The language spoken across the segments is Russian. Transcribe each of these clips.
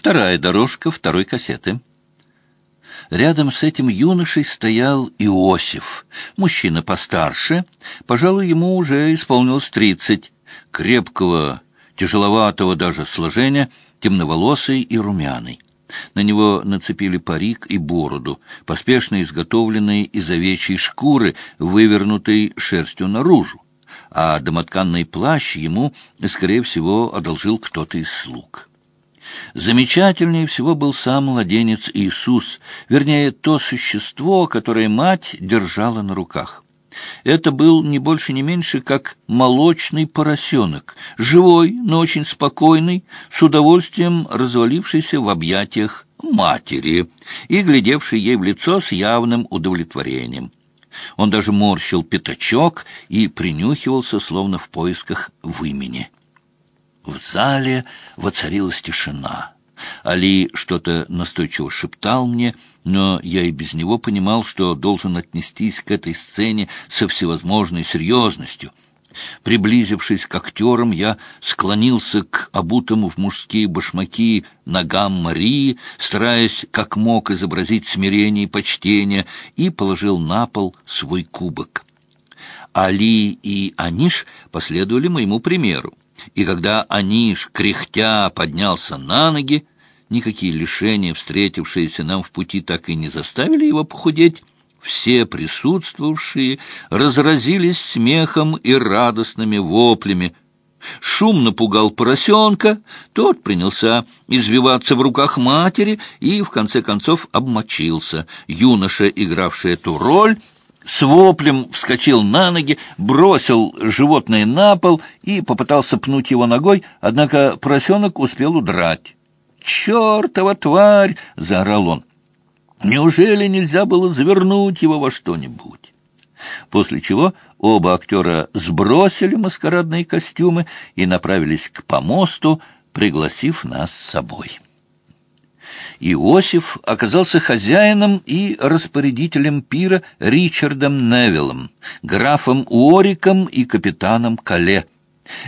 Вторая дорожка второй кассеты. Рядом с этим юношей стоял Иосиф, мужчина постарше, пожалуй, ему уже исполнилось тридцать, крепкого, тяжеловатого даже сложения, темноволосый и румяный. На него нацепили парик и бороду, поспешно изготовленные из овечьей шкуры, вывернутой шерстью наружу, а домотканный плащ ему, скорее всего, одолжил кто-то из слуг. Замечательнее всего был сам младенец Иисус, вернее, то существо, которое мать держала на руках. Это был не больше, не меньше, как молочный поросенок, живой, но очень спокойный, с удовольствием развалившийся в объятиях матери и глядевший ей в лицо с явным удовлетворением. Он даже морщил пятачок и принюхивался, словно в поисках вымени. В зале воцарилась тишина. Али что-то настойчиво шептал мне, но я и без него понимал, что должен отнестись к этой сцене со всевозможной серьезностью. Приблизившись к актерам, я склонился к обутому в мужские башмаки ногам Марии, стараясь как мог изобразить смирение и почтение, и положил на пол свой кубок. Али и Аниш последовали моему примеру. И когда Аниш, кряхтя, поднялся на ноги, никакие лишения, встретившиеся нам в пути, так и не заставили его похудеть, все присутствовавшие разразились смехом и радостными воплями. Шум напугал поросенка, тот принялся извиваться в руках матери и, в конце концов, обмочился. Юноша, игравший эту роль, с воплем вскочил на ноги, бросил животное на пол и попытался пнуть его ногой, однако поросенок успел удрать. «Чертова тварь!» — заорал он. «Неужели нельзя было завернуть его во что-нибудь?» После чего оба актера сбросили маскарадные костюмы и направились к помосту, пригласив нас с собой. Иосиф оказался хозяином и распорядителем пира Ричардом Невиллом, графом Уориком и капитаном Кале.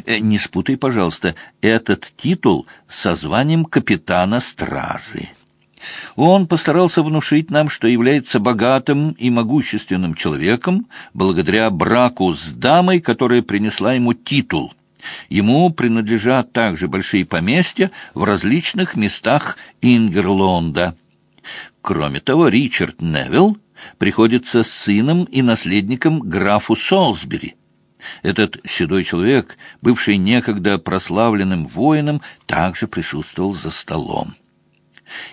Э, не спутай, пожалуйста, этот титул со званием капитана стражи. Он постарался внушить нам, что является богатым и могущественным человеком благодаря браку с дамой, которая принесла ему титул — Ему принадлежат также большие поместья в различных местах Ингерлонда. Кроме того, Ричард Невилл приходится сыном и наследником графу Солсбери. Этот седой человек, бывший некогда прославленным воином, также присутствовал за столом.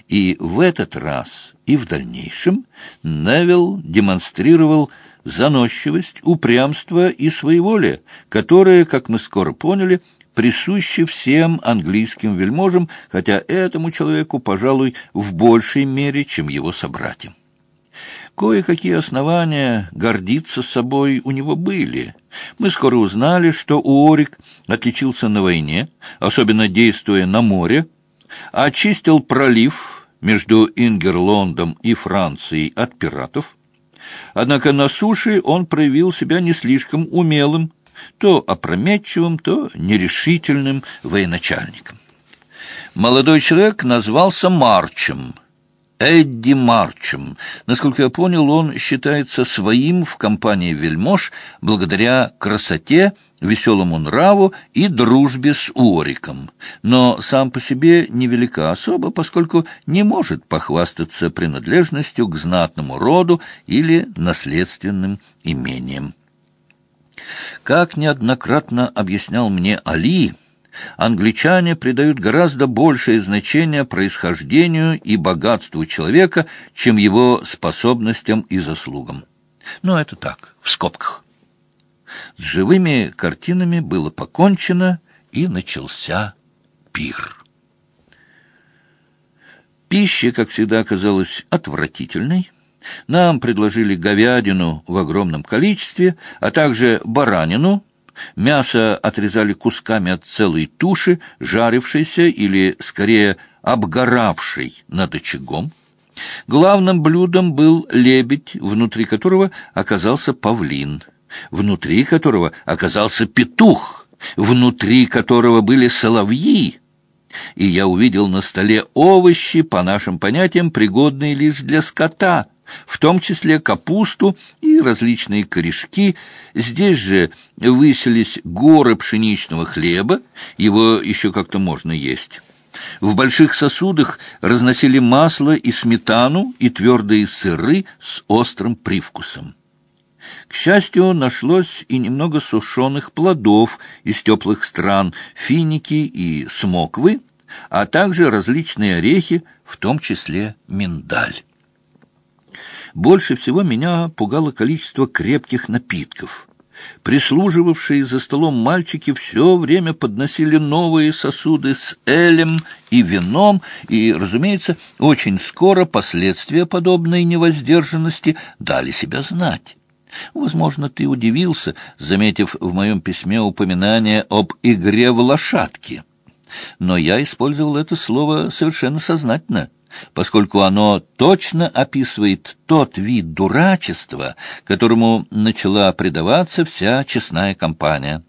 И в этот раз, и в дальнейшем Невилл демонстрировал заносчивость, упрямство и своеволие, которые, как мы скоро поняли, присущи всем английским вельможам, хотя этому человеку, пожалуй, в большей мере, чем его собратьям. Кое-какие основания гордиться собой у него были. Мы скоро узнали, что Уорик отличился на войне, особенно действуя на море, очистил пролив между Ингерлондом и Францией от пиратов, Однако на суше он проявил себя не слишком умелым, то опрометчивым, то нерешительным военачальником. Молодой человек назвался Марчем — Эдди Марчем. Насколько я понял, он считается своим в компании вельмож благодаря красоте, веселому нраву и дружбе с Уориком. Но сам по себе невелика особа, поскольку не может похвастаться принадлежностью к знатному роду или наследственным имениям. Как неоднократно объяснял мне Али, англичане придают гораздо большее значение происхождению и богатству человека, чем его способностям и заслугам. Но это так, в скобках. С живыми картинами было покончено, и начался пир. Пища, как всегда, оказалась отвратительной. Нам предложили говядину в огромном количестве, а также баранину, Мясо отрезали кусками от целой туши, жарившейся или, скорее, обгоравшей над очагом. Главным блюдом был лебедь, внутри которого оказался павлин, внутри которого оказался петух, внутри которого были соловьи. и я увидел на столе овощи, по нашим понятиям, пригодные лишь для скота, в том числе капусту и различные корешки. Здесь же выселись горы пшеничного хлеба, его еще как-то можно есть. В больших сосудах разносили масло и сметану и твердые сыры с острым привкусом. К счастью, нашлось и немного сушеных плодов из теплых стран, финики и смоквы, а также различные орехи, в том числе миндаль. Больше всего меня пугало количество крепких напитков. Прислуживавшие за столом мальчики все время подносили новые сосуды с элем и вином, и, разумеется, очень скоро последствия подобной невоздержанности дали себя знать. Возможно, ты удивился, заметив в моем письме упоминание об игре в лошадки. Но я использовал это слово совершенно сознательно, поскольку оно точно описывает тот вид дурачества, которому начала предаваться вся честная компания.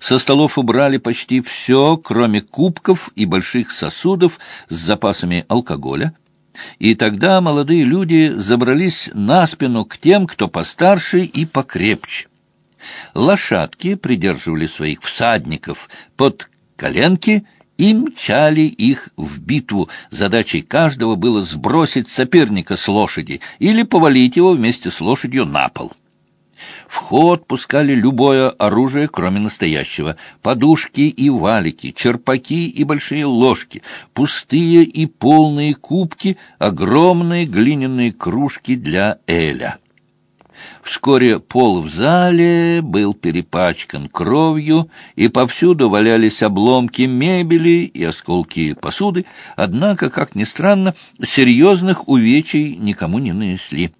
Со столов убрали почти все, кроме кубков и больших сосудов с запасами алкоголя, и тогда молодые люди забрались на спину к тем, кто постарше и покрепче. Лошадки придерживали своих всадников под коленки и мчали их в битву. Задачей каждого было сбросить соперника с лошади или повалить его вместе с лошадью на пол. В ход пускали любое оружие, кроме настоящего. Подушки и валики, черпаки и большие ложки, пустые и полные кубки, огромные глиняные кружки для эля. Вскоре пол в зале был перепачкан кровью, и повсюду валялись обломки мебели и осколки посуды, однако, как ни странно, серьезных увечий никому не нанесли.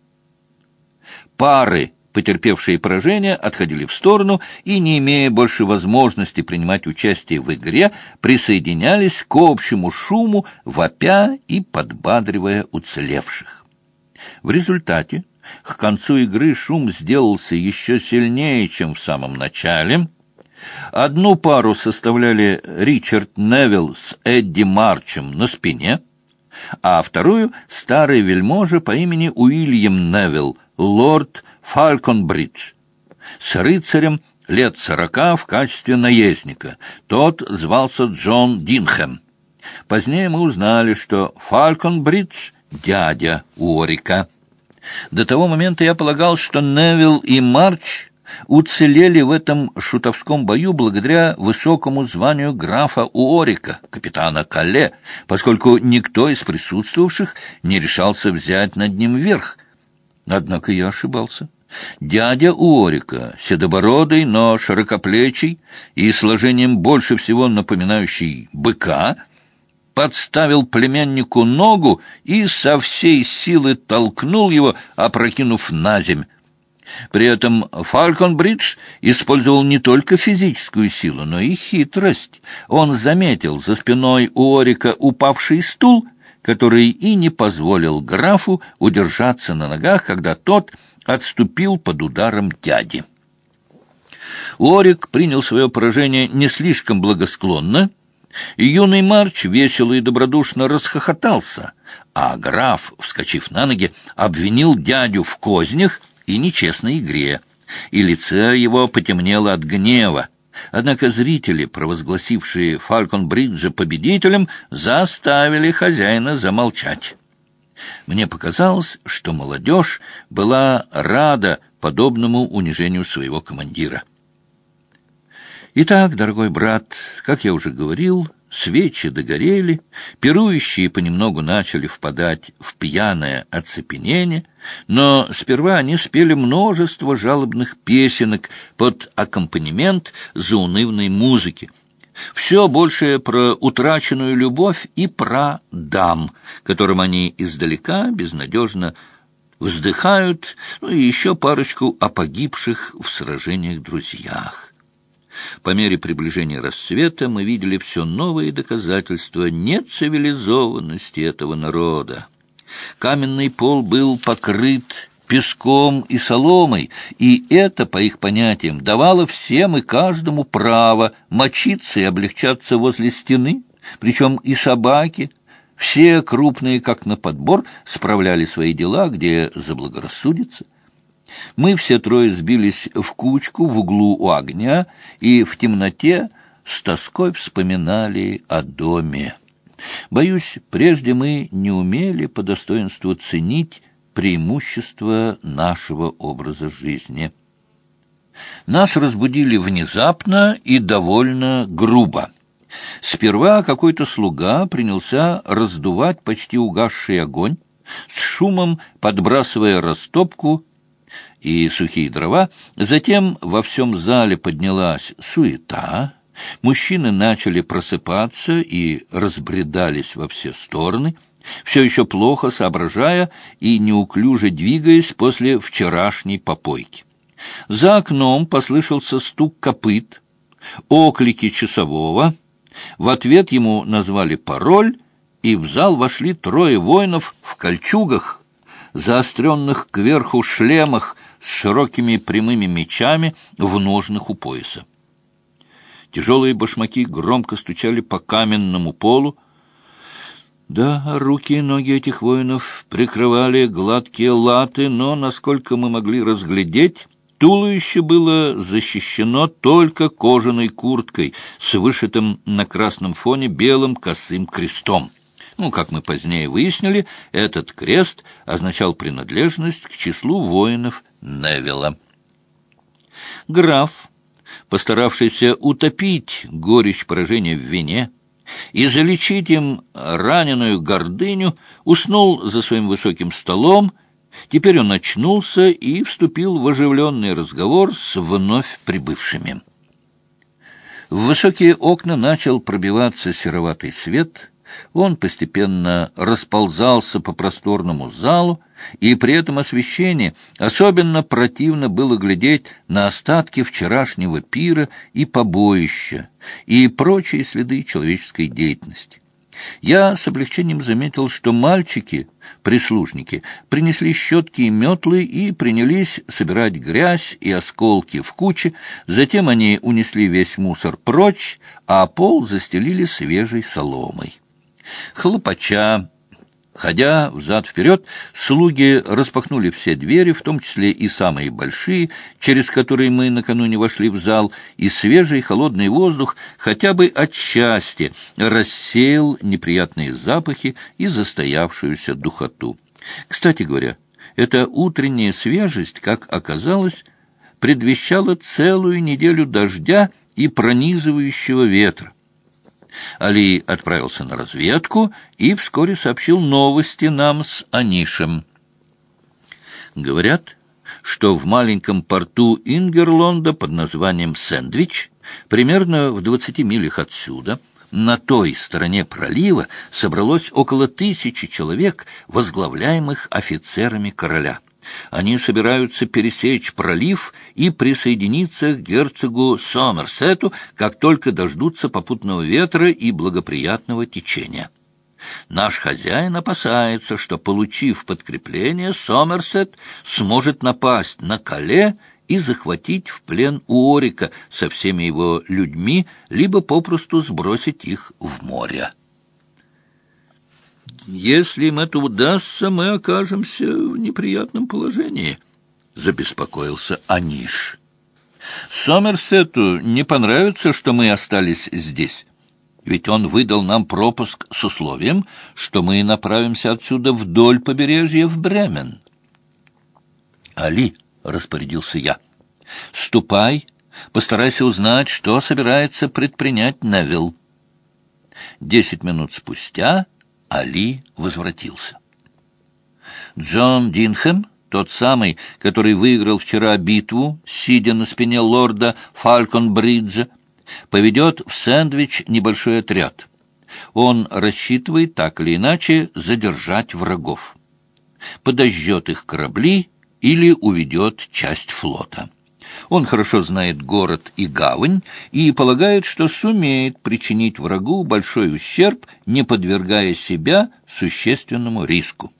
Пары потерпевшие поражение отходили в сторону и, не имея больше возможности принимать участие в игре, присоединялись к общему шуму, вопя и подбадривая уцелевших. В результате к концу игры шум сделался еще сильнее, чем в самом начале. Одну пару составляли Ричард Невилл с Эдди Марчем на спине, а вторую — старый вельможа по имени Уильям Невилл, лорд Фалконбридж, с рыцарем лет сорока в качестве наездника. Тот звался Джон Динхэм. Позднее мы узнали, что Фалконбридж — дядя Уорика. До того момента я полагал, что Невилл и Марч уцелели в этом шутовском бою благодаря высокому званию графа Уорика, капитана Калле, поскольку никто из присутствовавших не решался взять над ним верх. Однако я ошибался. Дядя Уорика, седобородый, но широкоплечий и сложением больше всего напоминающий быка, подставил племяннику ногу и со всей силы толкнул его, опрокинув на земь. При этом Фалконбридж использовал не только физическую силу, но и хитрость. Он заметил за спиной Уорика упавший стул который и не позволил графу удержаться на ногах, когда тот отступил под ударом дяди. Орик принял свое поражение не слишком благосклонно, и юный Марч весело и добродушно расхохотался, а граф, вскочив на ноги, обвинил дядю в кознях и нечестной игре, и лицо его потемнело от гнева. Однако зрители, провозгласившие Фалкон-Бриджа победителем, заставили хозяина замолчать. Мне показалось, что молодежь была рада подобному унижению своего командира. Итак, дорогой брат, как я уже говорил, свечи догорели, пирующие понемногу начали впадать в пьяное оцепенение, но сперва они спели множество жалобных песенок под аккомпанемент заунывной музыки. Все больше про утраченную любовь и про дам, которым они издалека безнадежно вздыхают, ну и еще парочку о погибших в сражениях друзьях. По мере приближения рассвета мы видели все новые доказательства нецивилизованности этого народа. Каменный пол был покрыт песком и соломой, и это, по их понятиям, давало всем и каждому право мочиться и облегчаться возле стены, Причем и собаки, все крупные, как на подбор, справляли свои дела, где заблагорассудится. Мы все трое сбились в кучку в углу у огня и в темноте с тоской вспоминали о доме. Боюсь, прежде мы не умели по достоинству ценить преимущества нашего образа жизни. Нас разбудили внезапно и довольно грубо. Сперва какой-то слуга принялся раздувать почти угасший огонь, с шумом подбрасывая растопку и сухие дрова. Затем во всем зале поднялась суета, мужчины начали просыпаться и разбредались во все стороны, все еще плохо соображая и неуклюже двигаясь после вчерашней попойки. За окном послышался стук копыт, оклики часового. В ответ ему назвали пароль, и в зал вошли трое воинов в кольчугах, заостренных кверху шлемах с широкими прямыми мечами в ножнах у пояса. Тяжелые башмаки громко стучали по каменному полу. Да, руки и ноги этих воинов прикрывали гладкие латы, но, насколько мы могли разглядеть, Туловище было защищено только кожаной курткой с вышитым на красном фоне белым косым крестом. Ну, как мы позднее выяснили, этот крест означал принадлежность к числу воинов Невилла. Граф, постаравшийся утопить горечь поражения в вине и залечить им раненую гордыню, уснул за своим высоким столом, Теперь он очнулся и вступил в оживленный разговор с вновь прибывшими. В высокие окна начал пробиваться сероватый свет, он постепенно расползался по просторному залу, и при этом освещении особенно противно было глядеть на остатки вчерашнего пира и побоища, и прочие следы человеческой деятельности. Я с облегчением заметил, что мальчики, прислужники, принесли щетки и метлы и принялись собирать грязь и осколки в куче, затем они унесли весь мусор прочь, а пол застелили свежей соломой. Хлопача Ходя взад-вперед, слуги распахнули все двери, в том числе и самые большие, через которые мы накануне вошли в зал, и свежий холодный воздух хотя бы от счастья рассеял неприятные запахи и застоявшуюся духоту. Кстати говоря, эта утренняя свежесть, как оказалось, предвещала целую неделю дождя и пронизывающего ветра. Али отправился на разведку и вскоре сообщил новости нам с Анишем. Говорят, что в маленьком порту Ингерлонда под названием «Сэндвич», примерно в двадцати милях отсюда, на той стороне пролива собралось около тысячи человек, возглавляемых офицерами короля. Они собираются пересечь пролив и присоединиться к герцогу Сомерсету, как только дождутся попутного ветра и благоприятного течения. Наш хозяин опасается, что, получив подкрепление, Сомерсет сможет напасть на Кале и захватить в плен Уорика со всеми его людьми, либо попросту сбросить их в море. Если им это удастся, мы окажемся в неприятном положении, — забеспокоился Аниш. Сомерсету не понравится, что мы остались здесь. Ведь он выдал нам пропуск с условием, что мы направимся отсюда вдоль побережья в Бремен. «Али», — распорядился я, — «ступай, постарайся узнать, что собирается предпринять Невилл». Десять минут спустя Али возвратился. Джон Динхэм, тот самый, который выиграл вчера битву, сидя на спине лорда Фалкон-Бриджа, поведет в сэндвич небольшой отряд. Он рассчитывает так или иначе задержать врагов. Подожжет их корабли или уведет часть флота. Он хорошо знает город и гавань и полагает, что сумеет причинить врагу большой ущерб, не подвергая себя существенному риску.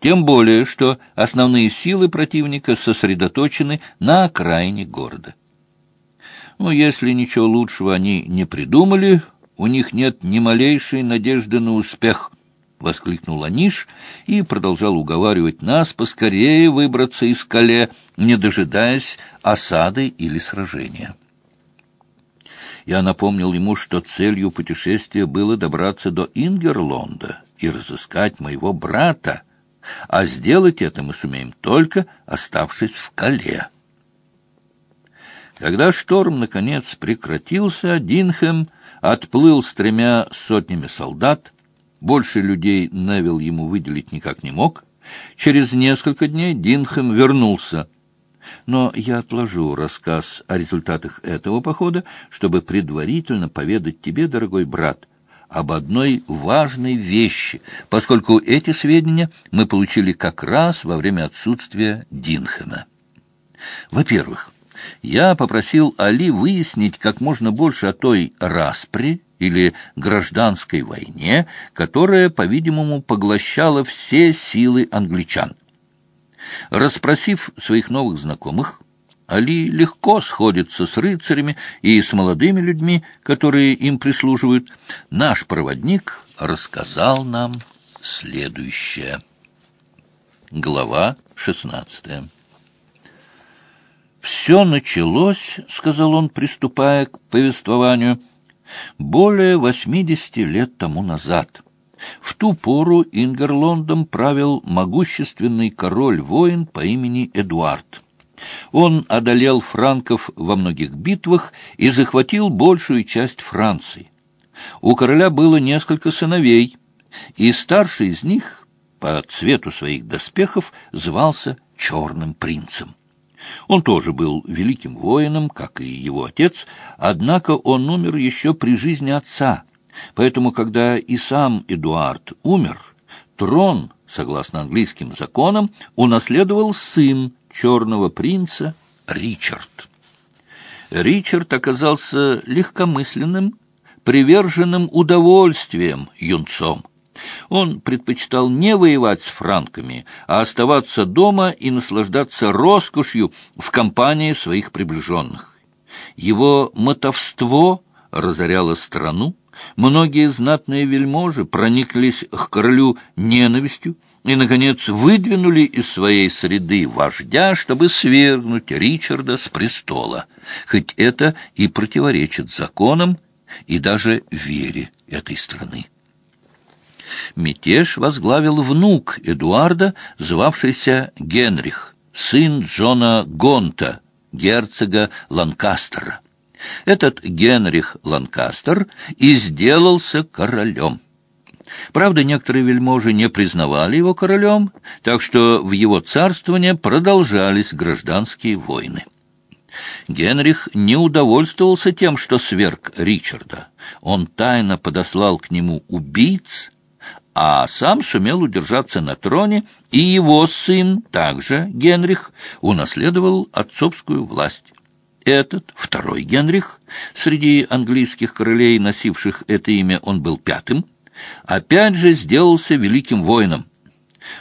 Тем более, что основные силы противника сосредоточены на окраине города. Но если ничего лучшего они не придумали, у них нет ни малейшей надежды на успех. — воскликнул Аниш и продолжал уговаривать нас поскорее выбраться из Кале, не дожидаясь осады или сражения. Я напомнил ему, что целью путешествия было добраться до Ингерлонда и разыскать моего брата, а сделать это мы сумеем только, оставшись в Кале. Когда шторм, наконец, прекратился, Динхэм отплыл с тремя сотнями солдат, больше людей Невил ему выделить никак не мог. Через несколько дней Динхэм вернулся. Но я отложу рассказ о результатах этого похода, чтобы предварительно поведать тебе, дорогой брат, об одной важной вещи, поскольку эти сведения мы получили как раз во время отсутствия Динхэма. Во-первых, я попросил Али выяснить как можно больше о той распре или гражданской войне, которая, по-видимому, поглощала все силы англичан. Расспросив своих новых знакомых, Али легко сходится с рыцарями и с молодыми людьми, которые им прислуживают. Наш проводник рассказал нам следующее. Глава шестнадцатая. «Все началось, — сказал он, приступая к повествованию, — более восьмидесяти лет тому назад. В ту пору Ингерлондом правил могущественный король-воин по имени Эдуард. Он одолел франков во многих битвах и захватил большую часть Франции. У короля было несколько сыновей, и старший из них, по цвету своих доспехов, звался Черным принцем. Он тоже был великим воином, как и его отец, однако он умер еще при жизни отца. Поэтому, когда и сам Эдуард умер, трон, согласно английским законам, унаследовал сын черного принца Ричард. Ричард оказался легкомысленным, приверженным удовольствием юнцом. Он предпочитал не воевать с франками, а оставаться дома и наслаждаться роскошью в компании своих приближенных. Его мотовство разоряло страну, многие знатные вельможи прониклись к королю ненавистью и, наконец, выдвинули из своей среды вождя, чтобы свергнуть Ричарда с престола, хоть это и противоречит законам и даже вере этой страны. Мятеж возглавил внук Эдуарда, звавшийся Генрих, сын Джона Гонта, герцога Ланкастера. Этот Генрих Ланкастер и сделался королем. Правда, некоторые вельможи не признавали его королем, так что в его царствование продолжались гражданские войны. Генрих не удовольствовался тем, что сверг Ричарда. Он тайно подослал к нему убийц, а сам сумел удержаться на троне, и его сын, также Генрих, унаследовал отцовскую власть. Этот, второй Генрих, среди английских королей, носивших это имя, он был пятым, опять же сделался великим воином.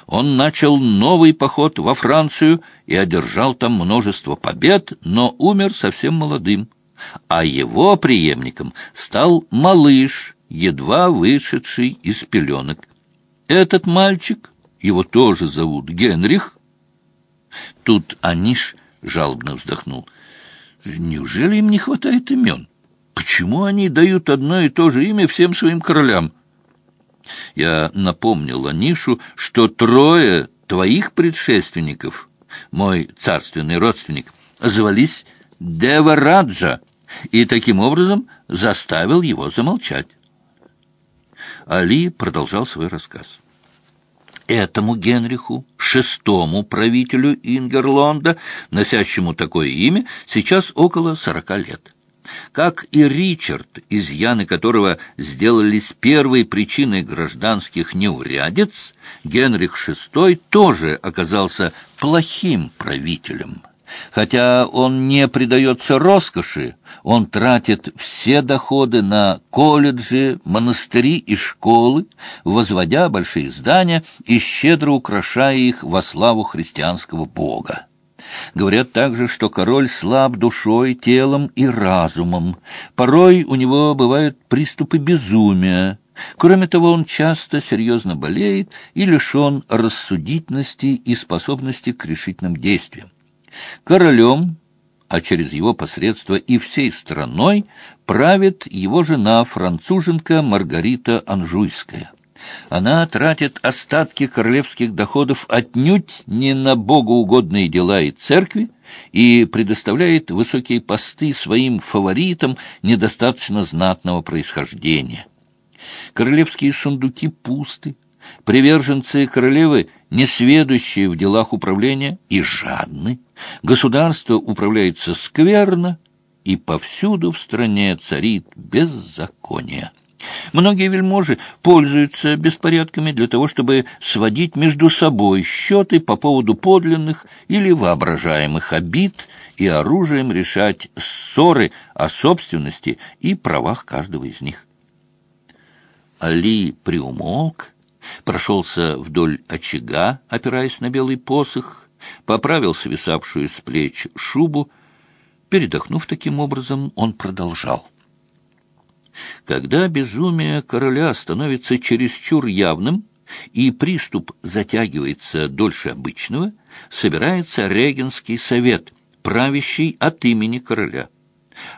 Он начал новый поход во Францию и одержал там множество побед, но умер совсем молодым, а его преемником стал малыш, едва вышедший из пеленок. Этот мальчик, его тоже зовут Генрих. Тут Аниш жалобно вздохнул. Неужели им не хватает имен? Почему они дают одно и то же имя всем своим королям? Я напомнил Анишу, что трое твоих предшественников, мой царственный родственник, звались Девараджа, и таким образом заставил его замолчать. Али продолжал свой рассказ. Этому Генриху, шестому правителю Ингерлонда, носящему такое имя, сейчас около сорока лет. Как и Ричард, изъяны которого сделались первой причиной гражданских неурядиц, Генрих VI тоже оказался плохим правителем. Хотя он не предается роскоши, он тратит все доходы на колледжи, монастыри и школы, возводя большие здания и щедро украшая их во славу христианского бога. Говорят также, что король слаб душой, телом и разумом. Порой у него бывают приступы безумия. Кроме того, он часто серьезно болеет и лишен рассудительности и способности к решительным действиям. Королем, а через его посредство и всей страной, правит его жена француженка Маргарита Анжуйская. Она тратит остатки королевских доходов отнюдь не на богоугодные дела и церкви и предоставляет высокие посты своим фаворитам недостаточно знатного происхождения. Королевские сундуки пусты, приверженцы королевы, несведущие в делах управления и жадны, государство управляется скверно, и повсюду в стране царит беззаконие. Многие вельможи пользуются беспорядками для того, чтобы сводить между собой счеты по поводу подлинных или воображаемых обид и оружием решать ссоры о собственности и правах каждого из них. Али приумолк, прошелся вдоль очага, опираясь на белый посох, поправил свисавшую с плеч шубу. Передохнув таким образом, он продолжал. Когда безумие короля становится чересчур явным, и приступ затягивается дольше обычного, собирается регенский совет, правящий от имени короля.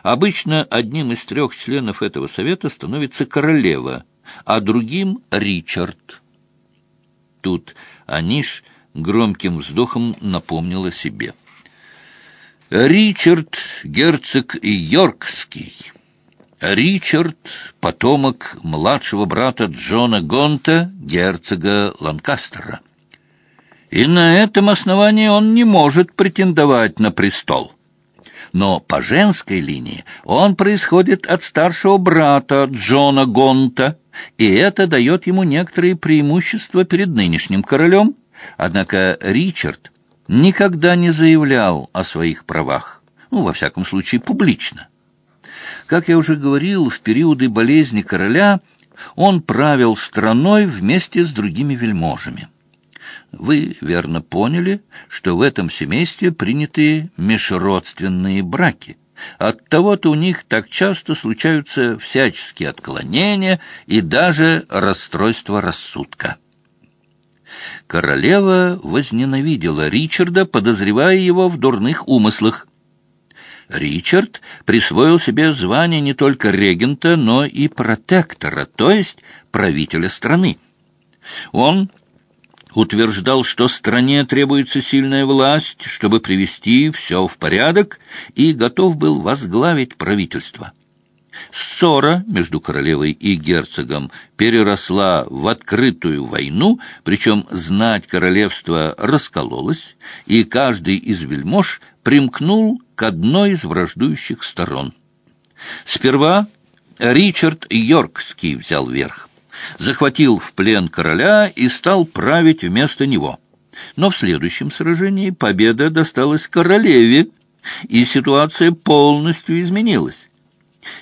Обычно одним из трех членов этого совета становится королева, а другим — Ричард. Тут Аниш громким вздохом напомнила себе. Ричард, герцог Йоркский, Ричард — потомок младшего брата Джона Гонта, герцога Ланкастера. И на этом основании он не может претендовать на престол. Но по женской линии он происходит от старшего брата Джона Гонта, и это дает ему некоторые преимущества перед нынешним королем. Однако Ричард никогда не заявлял о своих правах, ну, во всяком случае, публично. Как я уже говорил, в периоды болезни короля он правил страной вместе с другими вельможами. Вы верно поняли, что в этом семействе приняты межродственные браки. Оттого-то у них так часто случаются всяческие отклонения и даже расстройство рассудка. Королева возненавидела Ричарда, подозревая его в дурных умыслах. Ричард присвоил себе звание не только регента, но и протектора, то есть правителя страны. Он утверждал, что стране требуется сильная власть, чтобы привести все в порядок, и готов был возглавить правительство. Ссора между королевой и герцогом переросла в открытую войну, причем знать королевства раскололась, и каждый из вельмож примкнул к одной из враждующих сторон. Сперва Ричард Йоркский взял верх, захватил в плен короля и стал править вместо него. Но в следующем сражении победа досталась королеве, и ситуация полностью изменилась.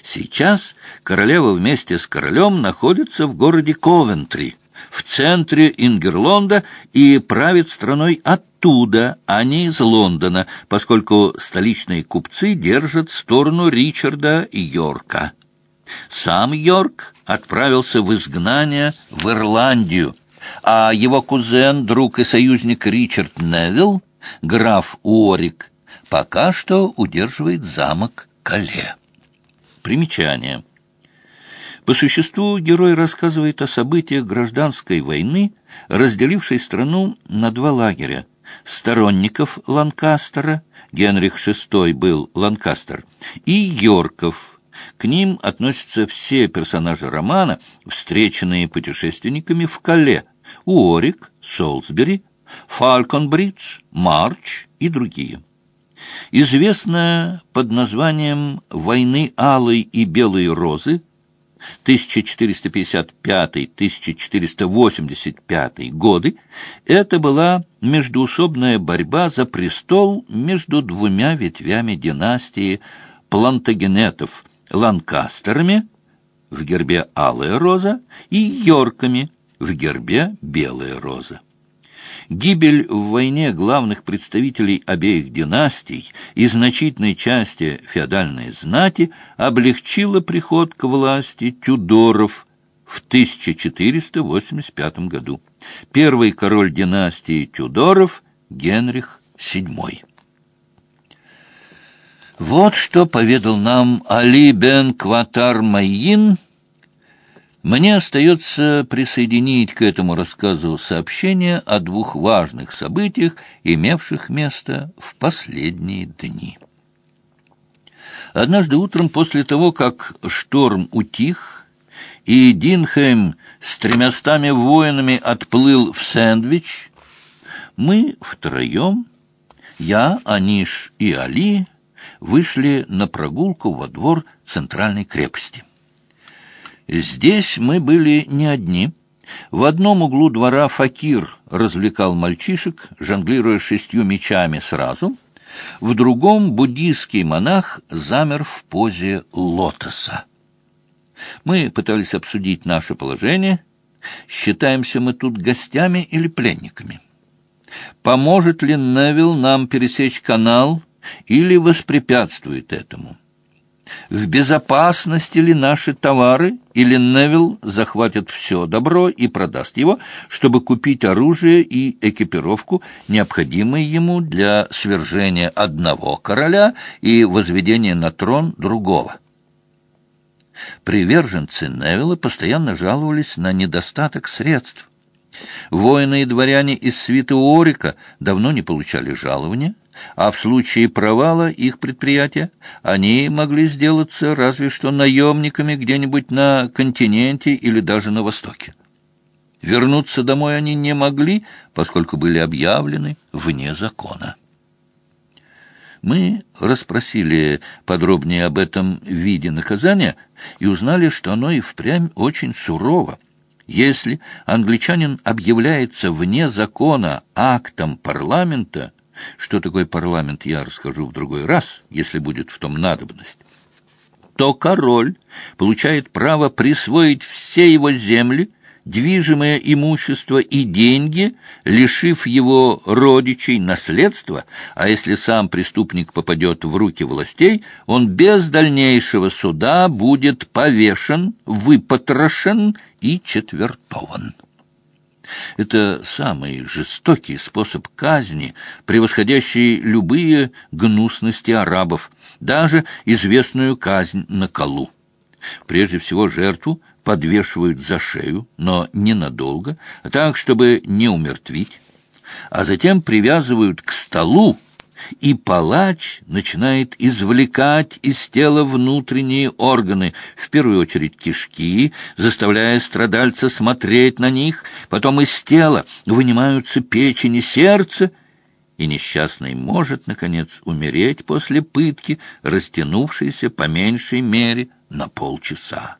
Сейчас королева вместе с королем находится в городе Ковентри, в центре Ингерлонда, и правит страной оттуда, а не из Лондона, поскольку столичные купцы держат сторону Ричарда и Йорка. Сам Йорк отправился в изгнание в Ирландию, а его кузен, друг и союзник Ричард Невилл, граф Уорик, пока что удерживает замок Кале. Примечание. По существу герой рассказывает о событиях гражданской войны, разделившей страну на два лагеря. Сторонников Ланкастера, Генрих VI был Ланкастер, и Йорков. К ним относятся все персонажи романа, встреченные путешественниками в Кале, Уорик, Солсбери, Фалконбридж, Марч и другие. Известная под названием «Войны алой и белой розы» 1455-1485 годы, это была междуусобная борьба за престол между двумя ветвями династии Плантагенетов, Ланкастерами, в гербе алая роза, и Йорками, в гербе белая роза. Гибель в войне главных представителей обеих династий и значительной части феодальной знати облегчила приход к власти Тюдоров в 1485 году. Первый король династии Тюдоров Генрих VII. Вот что поведал нам Али бен Кватар Майин. Мне остается присоединить к этому рассказу сообщение о двух важных событиях, имевших место в последние дни. Однажды утром после того, как шторм утих, и Динхейм с тремястами воинами отплыл в Сэндвич, мы втроем, я, Аниш и Али, вышли на прогулку во двор центральной крепости. Здесь мы были не одни. В одном углу двора факир развлекал мальчишек, жонглируя шестью мечами сразу. В другом буддийский монах замер в позе лотоса. Мы пытались обсудить наше положение. Считаемся мы тут гостями или пленниками? Поможет ли Невил нам пересечь канал или воспрепятствует этому? В безопасности ли наши товары, или Невил захватит все добро и продаст его, чтобы купить оружие и экипировку, необходимые ему для свержения одного короля и возведения на трон другого? Приверженцы Невилла постоянно жаловались на недостаток средств. Воины и дворяне из свиты Орика давно не получали жалования, а в случае провала их предприятия они могли сделаться разве что наемниками где-нибудь на континенте или даже на Востоке. Вернуться домой они не могли, поскольку были объявлены вне закона. Мы расспросили подробнее об этом виде наказания и узнали, что оно и впрямь очень сурово. Если англичанин объявляется вне закона актом парламента, что такое парламент, я расскажу в другой раз, если будет в том надобность, то король получает право присвоить все его земли, движимое имущество и деньги, лишив его родичей наследства, а если сам преступник попадет в руки властей, он без дальнейшего суда будет повешен, выпотрошен и четвертован. Это самый жестокий способ казни, превосходящий любые гнусности арабов, даже известную казнь на колу. Прежде всего жертву подвешивают за шею, но ненадолго, так, чтобы не умертвить, а затем привязывают к столу, и палач начинает извлекать из тела внутренние органы, в первую очередь кишки, заставляя страдальца смотреть на них, потом из тела вынимаются печень и сердце, и несчастный может, наконец, умереть после пытки, растянувшейся по меньшей мере на полчаса.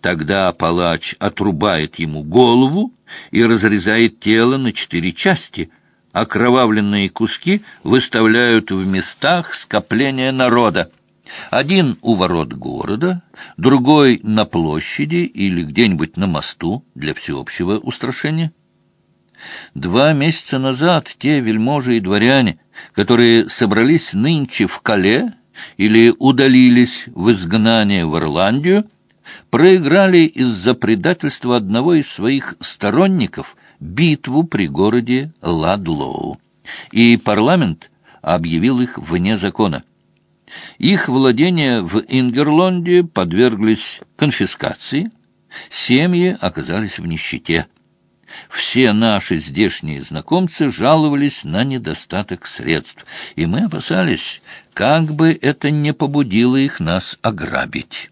Тогда палач отрубает ему голову и разрезает тело на четыре части. Окровавленные куски выставляют в местах скопления народа. Один у ворот города, другой на площади или где-нибудь на мосту для всеобщего устрашения. Два месяца назад те вельможи и дворяне, которые собрались нынче в Кале или удалились в изгнание в Ирландию, проиграли из-за предательства одного из своих сторонников битву при городе Ладлоу, и парламент объявил их вне закона. Их владения в Ингерлонде подверглись конфискации, семьи оказались в нищете. Все наши здешние знакомцы жаловались на недостаток средств, и мы опасались, как бы это не побудило их нас ограбить.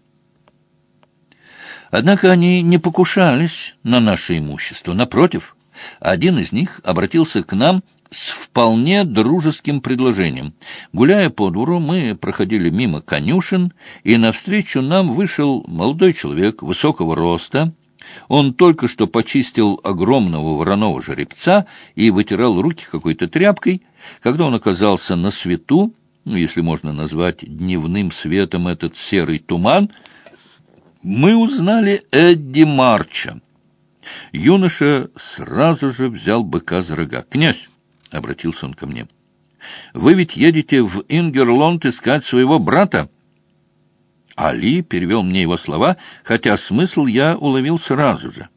Однако они не покушались на наше имущество. Напротив, один из них обратился к нам с вполне дружеским предложением. Гуляя по двору, мы проходили мимо конюшен, и навстречу нам вышел молодой человек высокого роста. Он только что почистил огромного вороного жеребца и вытирал руки какой-то тряпкой. Когда он оказался на свету, ну, если можно назвать дневным светом этот серый туман — мы узнали Эдди Марча. Юноша сразу же взял быка за рога. «Князь!» — обратился он ко мне. «Вы ведь едете в Ингерлонд искать своего брата?» Али перевел мне его слова, хотя смысл я уловил сразу же.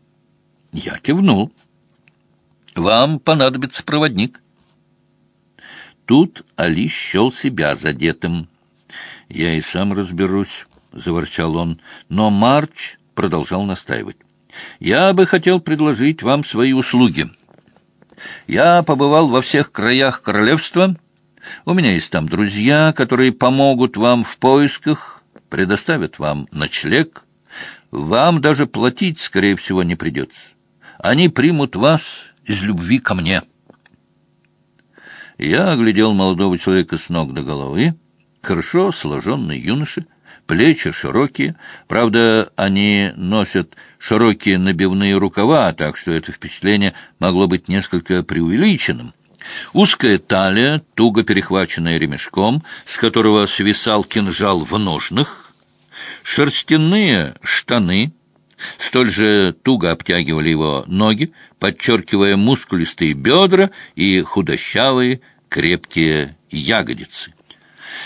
Я кивнул. «Вам понадобится проводник». Тут Али счел себя задетым. «Я и сам разберусь», — заворчал он, но Марч продолжал настаивать. «Я бы хотел предложить вам свои услуги. Я побывал во всех краях королевства. У меня есть там друзья, которые помогут вам в поисках, предоставят вам ночлег. Вам даже платить, скорее всего, не придется. Они примут вас из любви ко мне». Я оглядел молодого человека с ног до головы, хорошо сложенный юноша, плечи широкие, правда, они носят широкие набивные рукава, так что это впечатление могло быть несколько преувеличенным. Узкая талия, туго перехваченная ремешком, с которого свисал кинжал в ножнах, шерстяные штаны, столь же туго обтягивали его ноги, подчеркивая мускулистые бедра и худощавые крепкие ягодицы.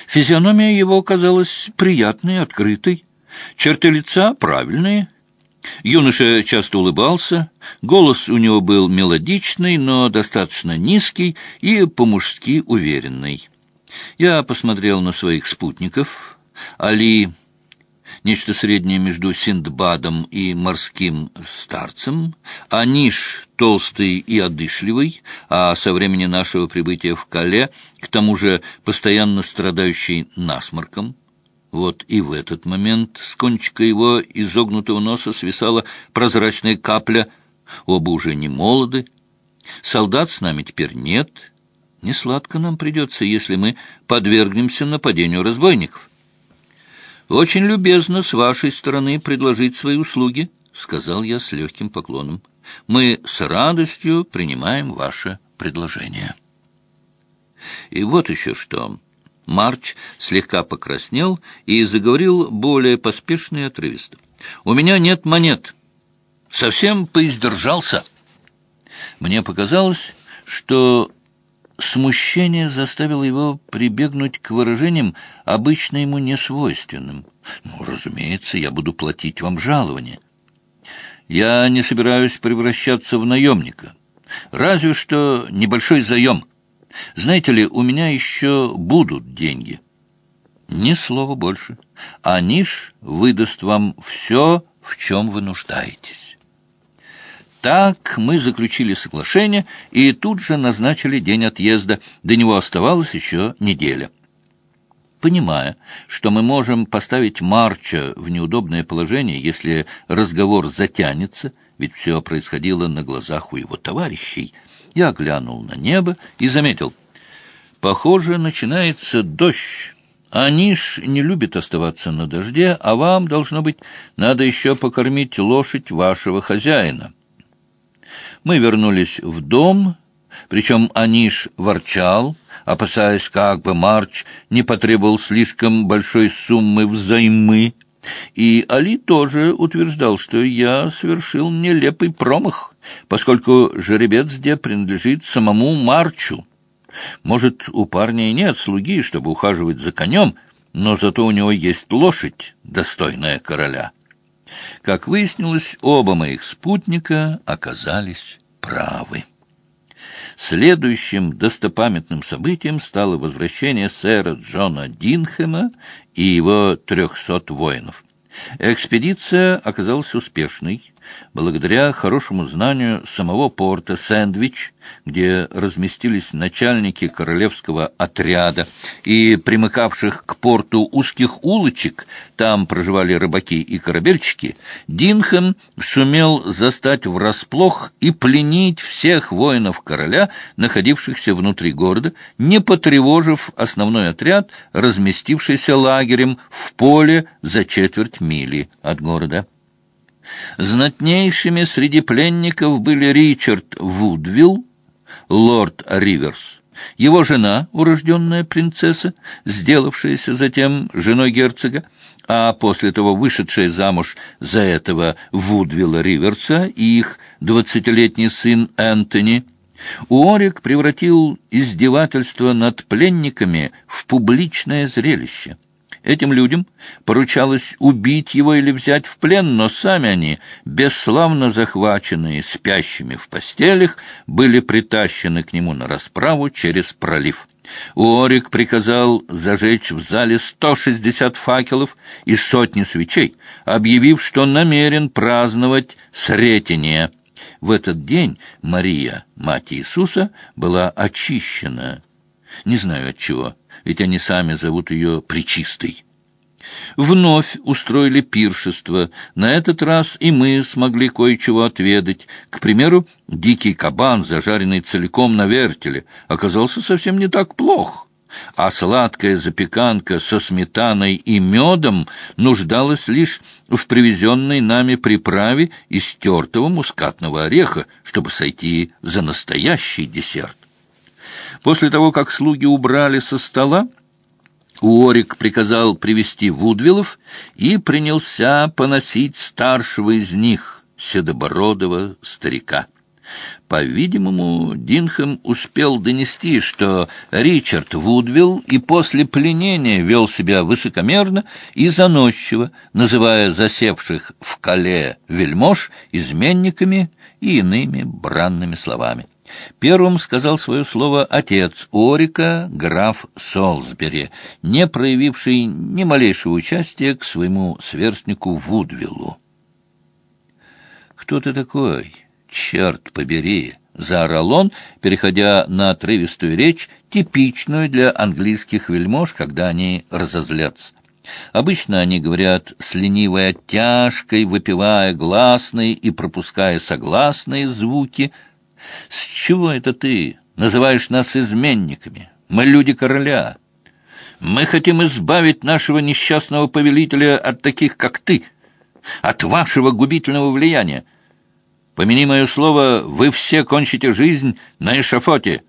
Физиономия его казалась приятной, открытой, черты лица правильные. Юноша часто улыбался, голос у него был мелодичный, но достаточно низкий и по-мужски уверенный. Я посмотрел на своих спутников. Али нечто среднее между Синдбадом и морским старцем, а Ниш толстый и одышливый, а со времени нашего прибытия в Кале, к тому же постоянно страдающий насморком. Вот и в этот момент с кончика его изогнутого носа свисала прозрачная капля. Оба уже не молоды. Солдат с нами теперь нет. Несладко нам придется, если мы подвергнемся нападению разбойников. «Очень любезно с вашей стороны предложить свои услуги», — сказал я с легким поклоном. «Мы с радостью принимаем ваше предложение». И вот еще что. Марч слегка покраснел и заговорил более поспешно и отрывисто. «У меня нет монет. Совсем поиздержался». Мне показалось, что Смущение заставило его прибегнуть к выражениям, обычно ему несвойственным. «Ну, разумеется, я буду платить вам жалование. Я не собираюсь превращаться в наемника. Разве что небольшой заем. Знаете ли, у меня еще будут деньги». Ни слова больше. А Ниш выдаст вам все, в чем вы нуждаетесь. Так мы заключили соглашение и тут же назначили день отъезда. До него оставалась еще неделя. Понимая, что мы можем поставить Марча в неудобное положение, если разговор затянется, ведь все происходило на глазах у его товарищей, я глянул на небо и заметил, похоже, начинается дождь. Аниш не любит оставаться на дожде, а вам, должно быть, надо еще покормить лошадь вашего хозяина». Мы вернулись в дом, причем Аниш ворчал, опасаясь, как бы Марч не потребовал слишком большой суммы взаймы, и Али тоже утверждал, что я совершил нелепый промах, поскольку жеребец где принадлежит самому Марчу. Может, у парня и нет слуги, чтобы ухаживать за конем, но зато у него есть лошадь, достойная короля». Как выяснилось, оба моих спутника оказались правы. Следующим достопамятным событием стало возвращение сэра Джона Динхэма и его трехсот воинов. Экспедиция оказалась успешной благодаря хорошему знанию самого порта Сэндвич, где разместились начальники королевского отряда и примыкавших к порту узких улочек, там проживали рыбаки и корабельщики, Динхэм сумел застать врасплох и пленить всех воинов короля, находившихся внутри города, не потревожив основной отряд, разместившийся лагерем в поле за четверть мили от города. Знатнейшими среди пленников были Ричард Вудвилл, лорд Риверс, Его жена, урожденная принцесса, сделавшаяся затем женой герцога, а после того вышедшая замуж за этого Вудвилла Риверса и их двадцатилетний сын Энтони, Уорик превратил издевательство над пленниками в публичное зрелище. Этим людям поручалось убить его или взять в плен, но сами они, бесславно захваченные спящими в постелях, были притащены к нему на расправу через пролив. Уорик приказал зажечь в зале 160 факелов и сотни свечей, объявив, что намерен праздновать Сретение. В этот день Мария, мать Иисуса, была очищена. Не знаю от чего ведь они сами зовут ее Пречистой. Вновь устроили пиршество. На этот раз и мы смогли кое-чего отведать. К примеру, дикий кабан, зажаренный целиком на вертеле, оказался совсем не так плох. А сладкая запеканка со сметаной и медом нуждалась лишь в привезенной нами приправе из тертого мускатного ореха, чтобы сойти за настоящий десерт. После того, как слуги убрали со стола, Уорик приказал привести Вудвиллов и принялся поносить старшего из них, седобородого старика. По-видимому, Динхэм успел донести, что Ричард Вудвилл и после пленения вел себя высокомерно и заносчиво, называя засевших в Кале вельмож изменниками и иными бранными словами. Первым сказал свое слово отец Орика, граф Солсбери, не проявивший ни малейшего участия к своему сверстнику Вудвиллу. «Кто ты такой? Черт побери!» — заорал он, переходя на отрывистую речь, типичную для английских вельмож, когда они разозлятся. Обычно они говорят с ленивой оттяжкой, выпивая гласные и пропуская согласные звуки — с чего это ты называешь нас изменниками? Мы люди короля. Мы хотим избавить нашего несчастного повелителя от таких, как ты, от вашего губительного влияния. Помяни мое слово, вы все кончите жизнь на эшафоте,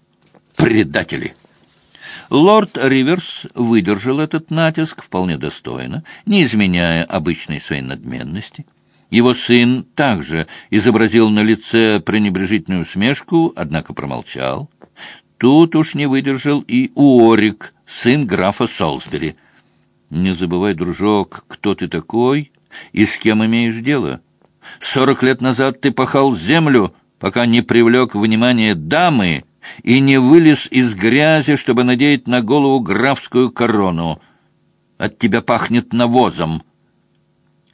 предатели!» Лорд Риверс выдержал этот натиск вполне достойно, не изменяя обычной своей надменности. Его сын также изобразил на лице пренебрежительную усмешку, однако промолчал. Тут уж не выдержал и Уорик, сын графа Солсбери. «Не забывай, дружок, кто ты такой и с кем имеешь дело. Сорок лет назад ты пахал землю, пока не привлек внимание дамы и не вылез из грязи, чтобы надеть на голову графскую корону. От тебя пахнет навозом»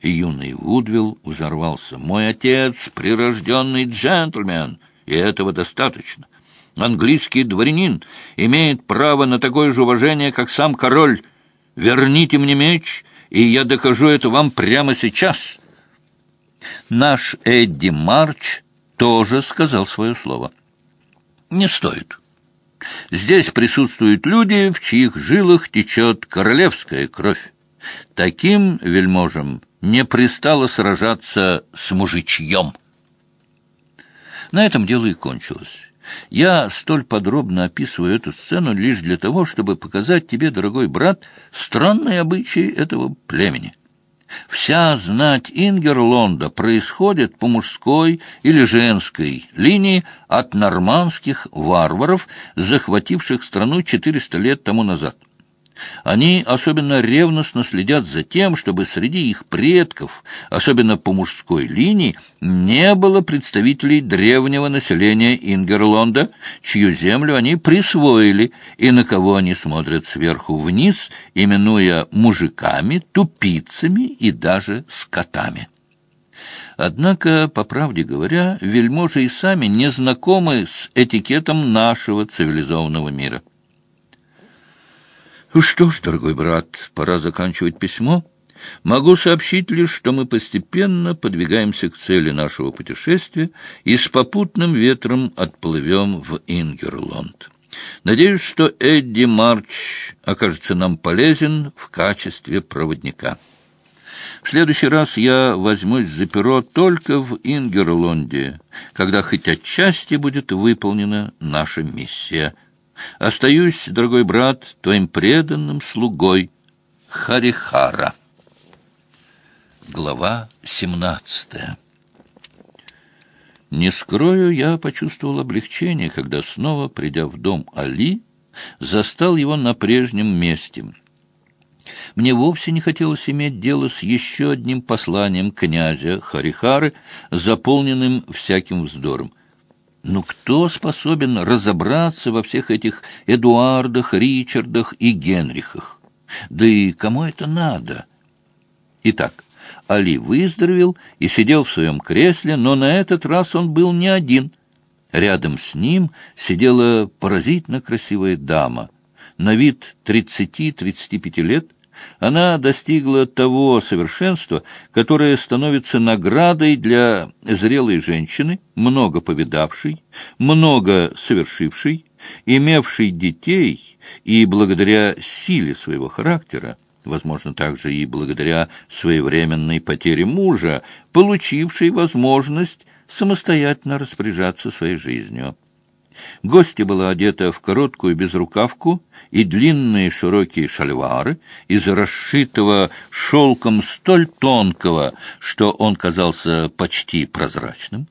юный Вудвилл взорвался. «Мой отец — прирожденный джентльмен, и этого достаточно. Английский дворянин имеет право на такое же уважение, как сам король. Верните мне меч, и я докажу это вам прямо сейчас». Наш Эдди Марч тоже сказал свое слово. «Не стоит». Здесь присутствуют люди, в чьих жилах течет королевская кровь. Таким вельможам не пристало сражаться с мужичьем. На этом дело и кончилось. Я столь подробно описываю эту сцену лишь для того, чтобы показать тебе, дорогой брат, странные обычаи этого племени. Вся знать Ингерлонда происходит по мужской или женской линии от нормандских варваров, захвативших страну 400 лет тому назад. Они особенно ревностно следят за тем, чтобы среди их предков, особенно по мужской линии, не было представителей древнего населения Ингерлонда, чью землю они присвоили, и на кого они смотрят сверху вниз, именуя мужиками, тупицами и даже скотами. Однако, по правде говоря, вельможи и сами не знакомы с этикетом нашего цивилизованного мира. Ну что ж, дорогой брат, пора заканчивать письмо. Могу сообщить лишь, что мы постепенно подвигаемся к цели нашего путешествия и с попутным ветром отплывем в Ингерлонд. Надеюсь, что Эдди Марч окажется нам полезен в качестве проводника. В следующий раз я возьмусь за перо только в Ингерлонде, когда хоть отчасти будет выполнена наша миссия — Остаюсь, дорогой брат, твоим преданным слугой Харихара. Глава семнадцатая Не скрою, я почувствовал облегчение, когда снова, придя в дом Али, застал его на прежнем месте. Мне вовсе не хотелось иметь дело с еще одним посланием князя Харихары, заполненным всяким вздором. Но кто способен разобраться во всех этих Эдуардах, Ричардах и Генрихах? Да и кому это надо? Итак, Али выздоровел и сидел в своем кресле, но на этот раз он был не один. Рядом с ним сидела поразительно красивая дама, на вид тридцати-тридцати пяти лет, она достигла того совершенства, которое становится наградой для зрелой женщины, много повидавшей, много совершившей, имевшей детей и благодаря силе своего характера, возможно, также и благодаря своевременной потере мужа, получившей возможность самостоятельно распоряжаться своей жизнью. Гостья была одета в короткую безрукавку и длинные широкие шальвары из расшитого шелком столь тонкого, что он казался почти прозрачным.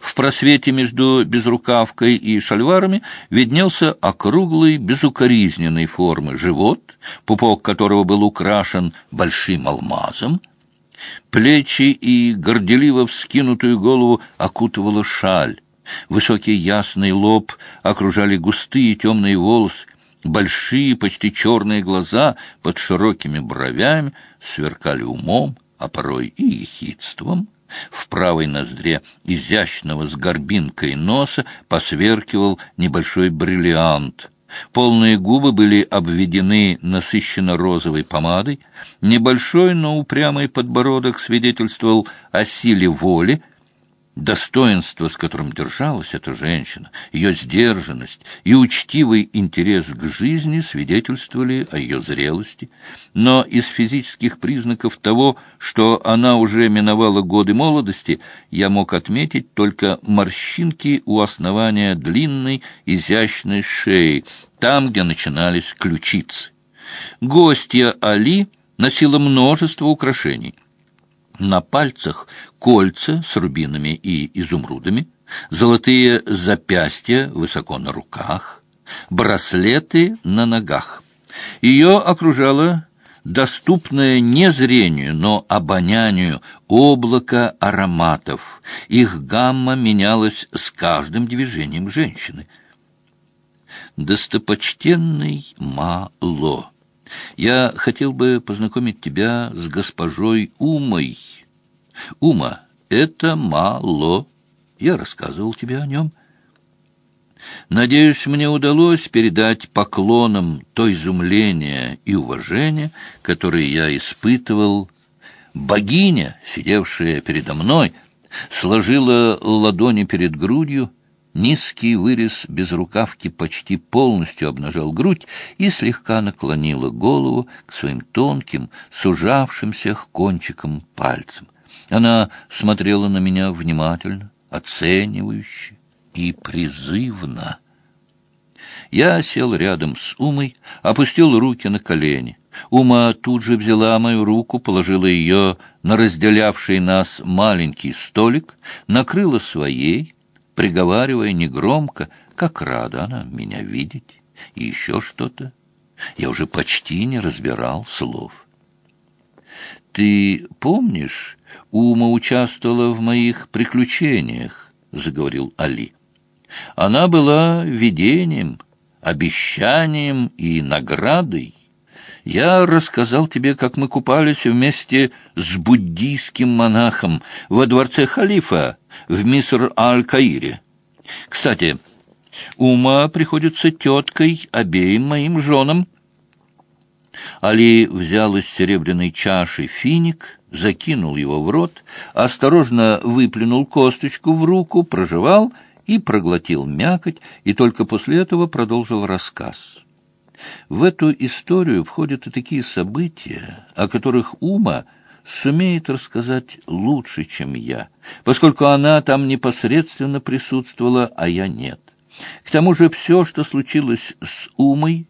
В просвете между безрукавкой и шальварами виднелся округлый, безукоризненной формы живот, пупок которого был украшен большим алмазом. Плечи и горделиво вскинутую голову окутывала шаль. Высокий ясный лоб окружали густые темные волосы, большие, почти черные глаза под широкими бровями сверкали умом, а порой и ехидством. В правой ноздре изящного с горбинкой носа посверкивал небольшой бриллиант. Полные губы были обведены насыщенно-розовой помадой. Небольшой, но упрямый подбородок свидетельствовал о силе воли, Достоинство, с которым держалась эта женщина, ее сдержанность и учтивый интерес к жизни свидетельствовали о ее зрелости, но из физических признаков того, что она уже миновала годы молодости, я мог отметить только морщинки у основания длинной изящной шеи, там, где начинались ключицы. Гостья Али носила множество украшений на пальцах кольца с рубинами и изумрудами, золотые запястья высоко на руках, браслеты на ногах. Ее окружало доступное не зрению, но обонянию облако ароматов. Их гамма менялась с каждым движением женщины. Достопочтенный Мало. Я хотел бы познакомить тебя с госпожой Умой. Ума, это мало. Я рассказывал тебе о нем. Надеюсь, мне удалось передать поклонам то изумление и уважение, которое я испытывал. Богиня, сидевшая передо мной, сложила ладони перед грудью, Низкий вырез без рукавки почти полностью обнажал грудь и слегка наклонила голову к своим тонким, сужавшимся кончикам пальцам. Она смотрела на меня внимательно, оценивающе и призывно. Я сел рядом с Умой, опустил руки на колени. Ума тут же взяла мою руку, положила ее на разделявший нас маленький столик, накрыла своей, приговаривая негромко, как рада она меня видеть, и еще что-то. Я уже почти не разбирал слов. «Ты помнишь, Ума участвовала в моих приключениях?» — заговорил Али. «Она была видением, обещанием и наградой. Я рассказал тебе, как мы купались вместе с буддийским монахом во дворце халифа в Миср-Аль-Каире. Кстати, Ума приходится теткой обеим моим женам. Али взял из серебряной чаши финик, закинул его в рот, осторожно выплюнул косточку в руку, прожевал и проглотил мякоть, и только после этого продолжил рассказ. В эту историю входят и такие события, о которых Ума сумеет рассказать лучше, чем я, поскольку она там непосредственно присутствовала, а я нет. К тому же все, что случилось с Умой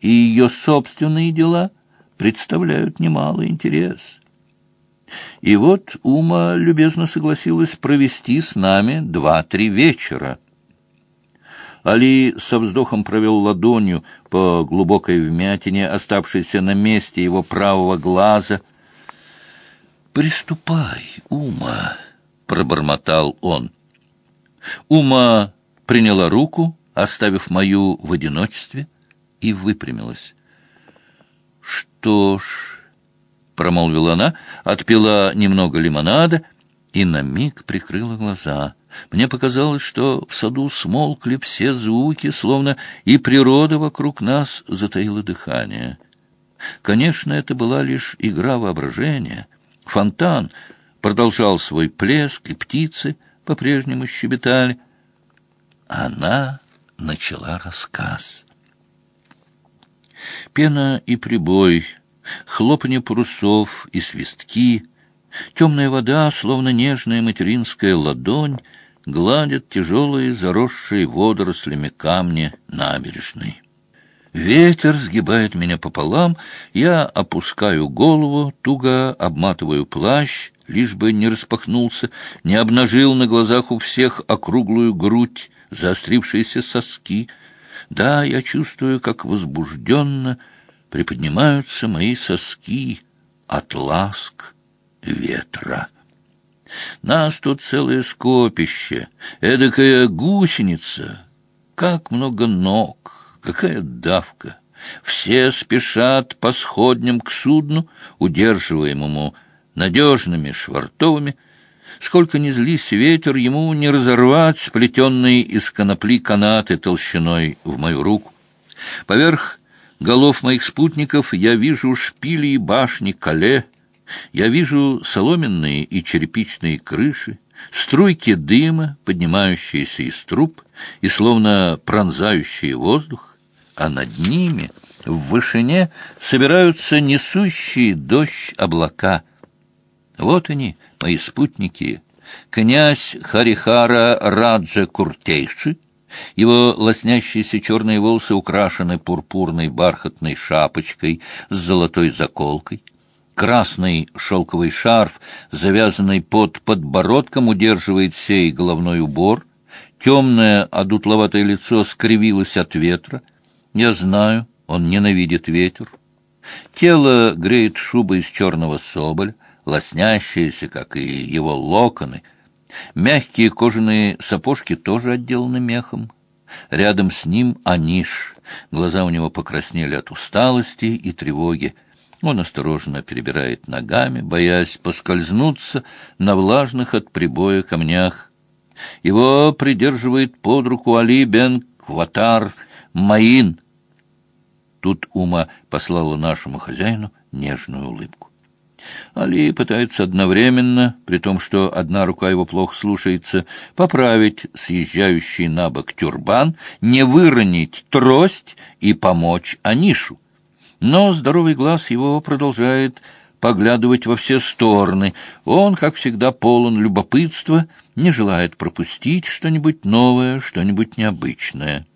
и ее собственные дела, представляют немалый интерес. И вот Ума любезно согласилась провести с нами два-три вечера. Али со вздохом провел ладонью по глубокой вмятине, оставшейся на месте его правого глаза. «Приступай, Ума!» — пробормотал он. Ума приняла руку, оставив мою в одиночестве, и выпрямилась. «Что ж...» — промолвила она, отпила немного лимонада и на миг прикрыла глаза. Мне показалось, что в саду смолкли все звуки, словно и природа вокруг нас затаила дыхание. Конечно, это была лишь игра воображения. Фонтан продолжал свой плеск, и птицы по-прежнему щебетали. Она начала рассказ. Пена и прибой, хлопанье парусов и свистки, темная вода, словно нежная материнская ладонь, гладят тяжелые, заросшие водорослями камни набережной. Ветер сгибает меня пополам, я опускаю голову, туго обматываю плащ, лишь бы не распахнулся, не обнажил на глазах у всех округлую грудь, заострившиеся соски. Да, я чувствую, как возбужденно приподнимаются мои соски от ласк ветра. Нас тут целое скопище, эдакая гусеница. Как много ног, какая давка! Все спешат по сходням к судну, удерживаемому надежными швартовыми. Сколько ни злись ветер, ему не разорвать сплетенные из конопли канаты толщиной в мою руку. Поверх голов моих спутников я вижу шпили и башни Кале, я вижу соломенные и черепичные крыши, струйки дыма, поднимающиеся из труб и словно пронзающие воздух, а над ними в вышине собираются несущие дождь облака. Вот они, мои спутники, князь Харихара Раджа Куртейши, его лоснящиеся черные волосы украшены пурпурной бархатной шапочкой с золотой заколкой, Красный шелковый шарф, завязанный под подбородком, удерживает сей головной убор. Темное одутловатое лицо скривилось от ветра. Я знаю, он ненавидит ветер. Тело греет шуба из черного соболя, лоснящаяся, как и его локоны. Мягкие кожаные сапожки тоже отделаны мехом. Рядом с ним Аниш. Глаза у него покраснели от усталости и тревоги. Он осторожно перебирает ногами, боясь поскользнуться на влажных от прибоя камнях. Его придерживает под руку Али бен Кватар Маин. Тут Ума послала нашему хозяину нежную улыбку. Али пытается одновременно, при том, что одна рука его плохо слушается, поправить съезжающий на бок тюрбан, не выронить трость и помочь Анишу. Но здоровый глаз его продолжает поглядывать во все стороны. Он, как всегда, полон любопытства, не желает пропустить что-нибудь новое, что-нибудь необычное.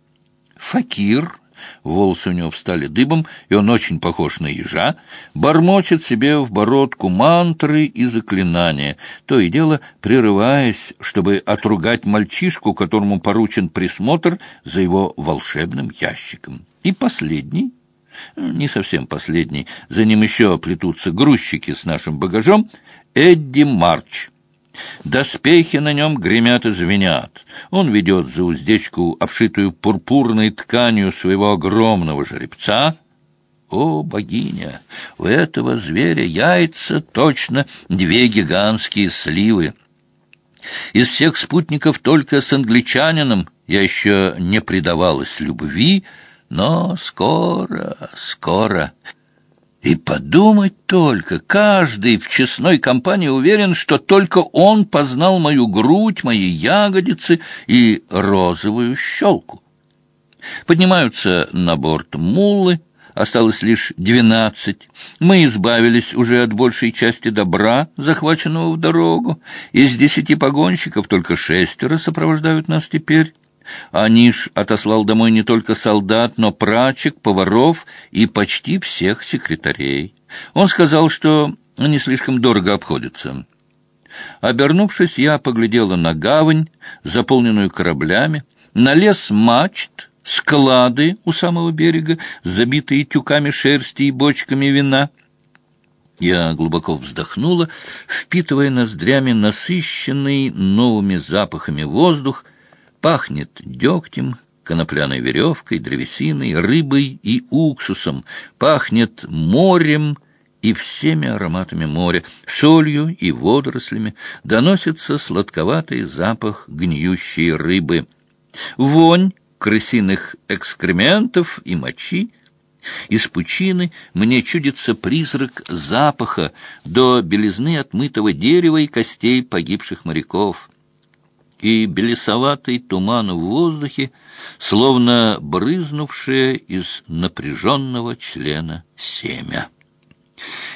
Факир, волосы у него встали дыбом, и он очень похож на ежа, бормочет себе в бородку мантры и заклинания, то и дело прерываясь, чтобы отругать мальчишку, которому поручен присмотр за его волшебным ящиком. И последний не совсем последний, за ним еще плетутся грузчики с нашим багажом, Эдди Марч. Доспехи на нем гремят и звенят. Он ведет за уздечку, обшитую пурпурной тканью своего огромного жеребца. О, богиня! У этого зверя яйца точно две гигантские сливы. Из всех спутников только с англичанином я еще не предавалась любви, но скоро, скоро. И подумать только, каждый в честной компании уверен, что только он познал мою грудь, мои ягодицы и розовую щелку. Поднимаются на борт муллы, осталось лишь двенадцать. Мы избавились уже от большей части добра, захваченного в дорогу. Из десяти погонщиков только шестеро сопровождают нас теперь. Аниш отослал домой не только солдат, но прачек, поваров и почти всех секретарей. Он сказал, что они слишком дорого обходятся. Обернувшись, я поглядела на гавань, заполненную кораблями, на лес мачт, склады у самого берега, забитые тюками шерсти и бочками вина. Я глубоко вздохнула, впитывая ноздрями насыщенный новыми запахами воздух. Пахнет дегтем, конопляной веревкой, древесиной, рыбой и уксусом. Пахнет морем и всеми ароматами моря, солью и водорослями. Доносится сладковатый запах гниющей рыбы. Вонь крысиных экскрементов и мочи. Из пучины мне чудится призрак запаха до белизны отмытого дерева и костей погибших моряков. И белесоватый туман в воздухе, словно брызнувшее из напряженного члена семя.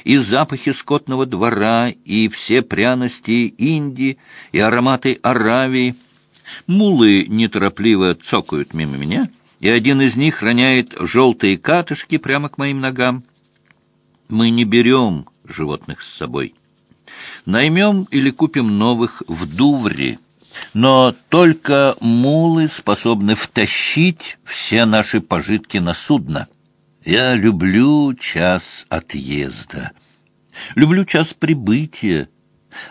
И запахи скотного двора, и все пряности Индии, и ароматы Аравии — Мулы неторопливо цокают мимо меня, и один из них роняет желтые катышки прямо к моим ногам. Мы не берем животных с собой. Наймем или купим новых в Дувре, но только мулы способны втащить все наши пожитки на судно. Я люблю час отъезда, люблю час прибытия,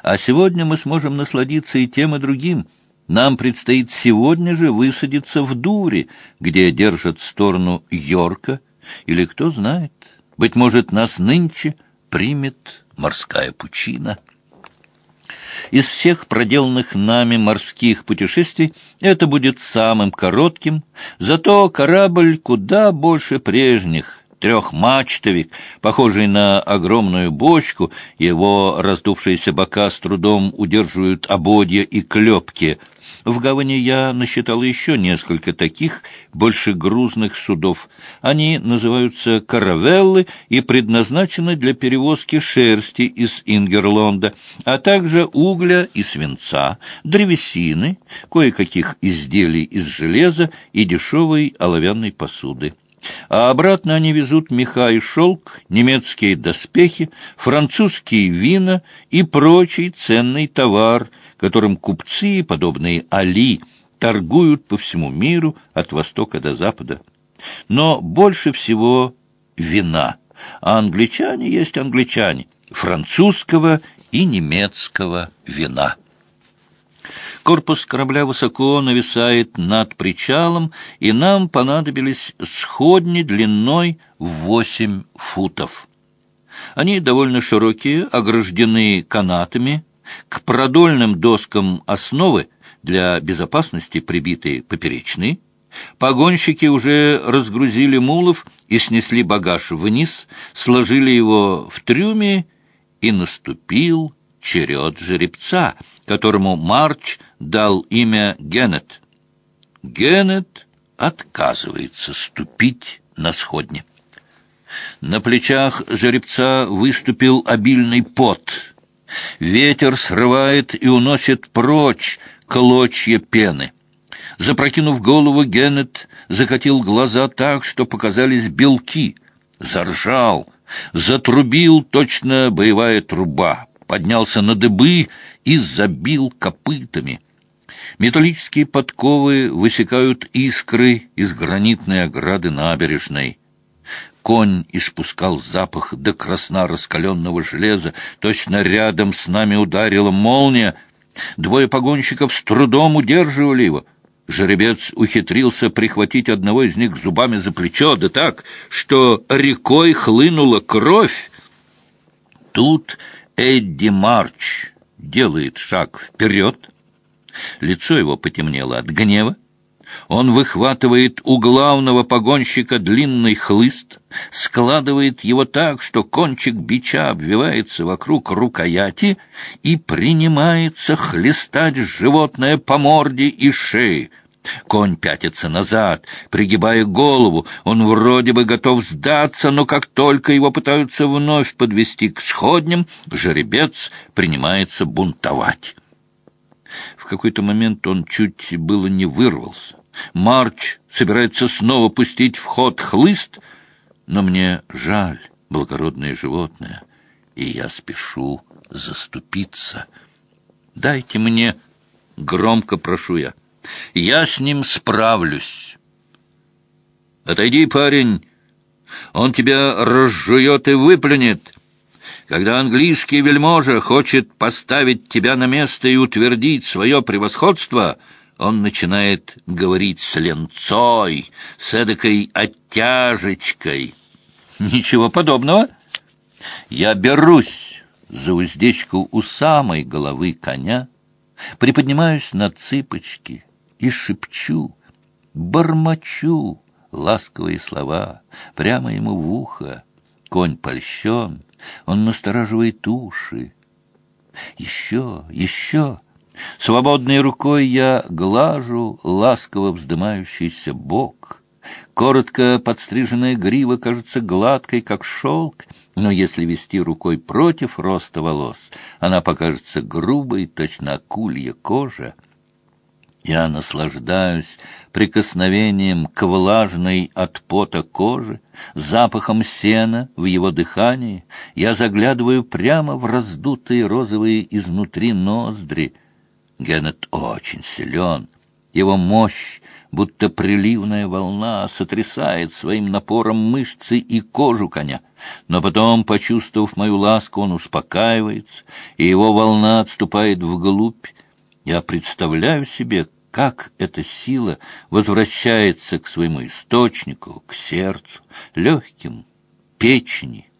а сегодня мы сможем насладиться и тем, и другим — нам предстоит сегодня же высадиться в Дуре, где держат сторону Йорка, или кто знает, быть может, нас нынче примет морская пучина. Из всех проделанных нами морских путешествий это будет самым коротким, зато корабль куда больше прежних, трехмачтовик, похожий на огромную бочку, его раздувшиеся бока с трудом удерживают ободья и клепки. В гавани я насчитал еще несколько таких большегрузных судов. Они называются каравеллы и предназначены для перевозки шерсти из Ингерлонда, а также угля и свинца, древесины, кое-каких изделий из железа и дешевой оловянной посуды а обратно они везут меха и шелк, немецкие доспехи, французские вина и прочий ценный товар, которым купцы, подобные Али, торгуют по всему миру от востока до запада. Но больше всего вина, а англичане есть англичане, французского и немецкого вина. Корпус корабля высоко нависает над причалом, и нам понадобились сходни длиной восемь футов. Они довольно широкие, ограждены канатами, к продольным доскам основы для безопасности прибиты поперечные. Погонщики уже разгрузили мулов и снесли багаж вниз, сложили его в трюме, и наступил черед жеребца, которому Марч дал имя Геннет. Геннет отказывается ступить на сходни. На плечах жеребца выступил обильный пот. Ветер срывает и уносит прочь клочья пены. Запрокинув голову, Геннет закатил глаза так, что показались белки. Заржал, затрубил точно боевая труба поднялся на дыбы и забил копытами. Металлические подковы высекают искры из гранитной ограды набережной. Конь испускал запах до красна раскаленного железа. Точно рядом с нами ударила молния. Двое погонщиков с трудом удерживали его. Жеребец ухитрился прихватить одного из них зубами за плечо, да так, что рекой хлынула кровь. Тут Эдди Марч делает шаг вперед. Лицо его потемнело от гнева. Он выхватывает у главного погонщика длинный хлыст, складывает его так, что кончик бича обвивается вокруг рукояти и принимается хлестать животное по морде и шее. Конь пятится назад, пригибая голову. Он вроде бы готов сдаться, но как только его пытаются вновь подвести к сходням, жеребец принимается бунтовать. В какой-то момент он чуть было не вырвался. Марч собирается снова пустить в ход хлыст, но мне жаль благородное животное, и я спешу заступиться. Дайте мне, громко прошу я, я с ним справлюсь. Отойди, парень, он тебя разжует и выплюнет. Когда английский вельможа хочет поставить тебя на место и утвердить свое превосходство, он начинает говорить с ленцой, с эдакой оттяжечкой. Ничего подобного. Я берусь за уздечку у самой головы коня, приподнимаюсь на цыпочки и шепчу, бормочу ласковые слова прямо ему в ухо. Конь польщен, он настораживает уши. Еще, еще. Свободной рукой я глажу ласково вздымающийся бок. Коротко подстриженная грива кажется гладкой, как шелк, но если вести рукой против роста волос, она покажется грубой, точно акулья кожа. Я наслаждаюсь прикосновением к влажной от пота кожи, запахом сена в его дыхании. Я заглядываю прямо в раздутые розовые изнутри ноздри. Геннет очень силен. Его мощь, будто приливная волна, сотрясает своим напором мышцы и кожу коня. Но потом, почувствовав мою ласку, он успокаивается, и его волна отступает вглубь, я представляю себе, как эта сила возвращается к своему источнику, к сердцу, легким, печени.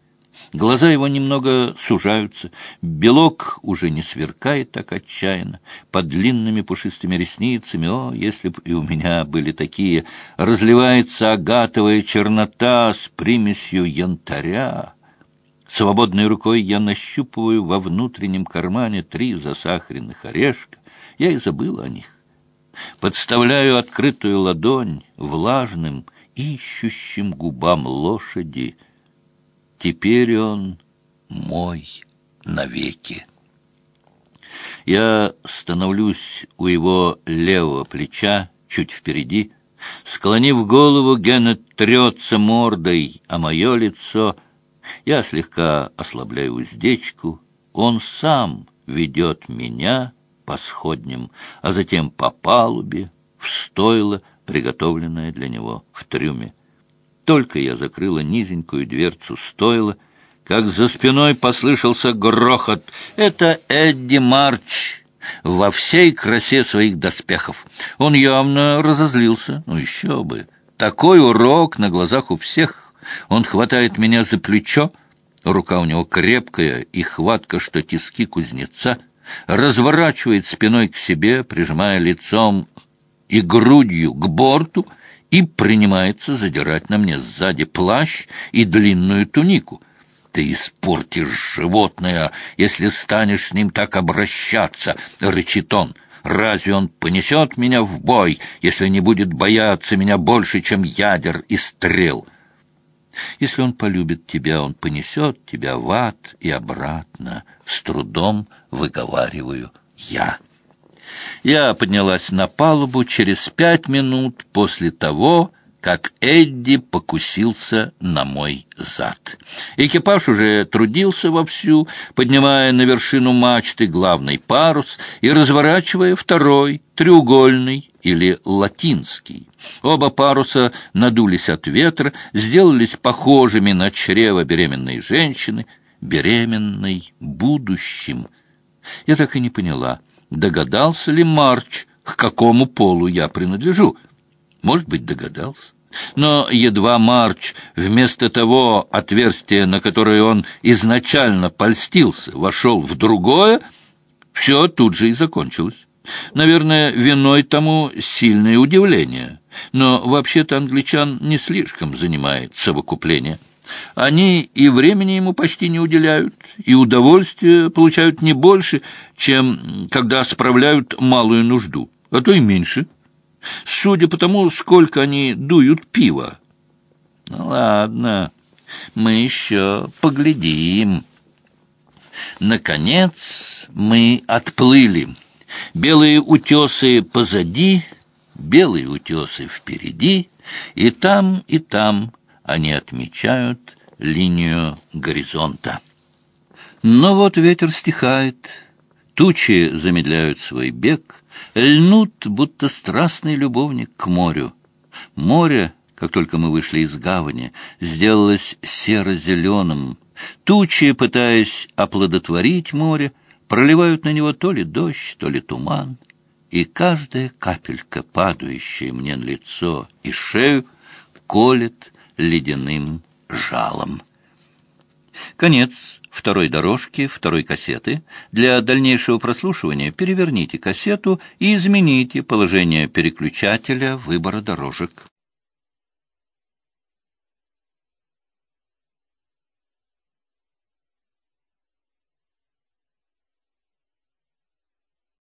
Глаза его немного сужаются, белок уже не сверкает так отчаянно, под длинными пушистыми ресницами, о, если б и у меня были такие, разливается агатовая чернота с примесью янтаря. Свободной рукой я нащупываю во внутреннем кармане три засахаренных орешка. Я и забыл о них. Подставляю открытую ладонь влажным, ищущим губам лошади. Теперь он мой навеки. Я становлюсь у его левого плеча, чуть впереди. Склонив голову, Геннет трется мордой, а мое лицо — я слегка ослабляю уздечку, он сам ведет меня по сходням, а затем по палубе, в стойло, приготовленное для него в трюме. Только я закрыла низенькую дверцу стойла, как за спиной послышался грохот. Это Эдди Марч во всей красе своих доспехов. Он явно разозлился. Ну, еще бы. Такой урок на глазах у всех. Он хватает меня за плечо, рука у него крепкая и хватка, что тиски кузнеца, разворачивает спиной к себе, прижимая лицом и грудью к борту, и принимается задирать на мне сзади плащ и длинную тунику. «Ты испортишь животное, если станешь с ним так обращаться!» — рычит он. «Разве он понесет меня в бой, если не будет бояться меня больше, чем ядер и стрел?» Если он полюбит тебя, он понесет тебя в ад и обратно. С трудом выговариваю я. Я поднялась на палубу через пять минут после того, как Эдди покусился на мой зад. Экипаж уже трудился вовсю, поднимая на вершину мачты главный парус и разворачивая второй, треугольный или латинский. Оба паруса надулись от ветра, сделались похожими на чрево беременной женщины, беременной будущим. Я так и не поняла, догадался ли Марч, к какому полу я принадлежу. Может быть, догадался. Но едва Марч вместо того отверстия, на которое он изначально польстился, вошел в другое, все тут же и закончилось. Наверное, виной тому сильное удивление. Но вообще-то англичан не слишком занимает совокупление. Они и времени ему почти не уделяют, и удовольствия получают не больше, чем когда справляют малую нужду, а то и меньше – судя по тому, сколько они дуют пива. Ну, ладно, мы еще поглядим. Наконец мы отплыли. Белые утесы позади, белые утесы впереди, и там, и там они отмечают линию горизонта. Но вот ветер стихает, тучи замедляют свой бег, льнут, будто страстный любовник, к морю. Море, как только мы вышли из гавани, сделалось серо-зеленым. Тучи, пытаясь оплодотворить море, проливают на него то ли дождь, то ли туман, и каждая капелька, падающая мне на лицо и шею, колет ледяным жалом. Конец второй дорожки, второй кассеты. Для дальнейшего прослушивания переверните кассету и измените положение переключателя выбора дорожек.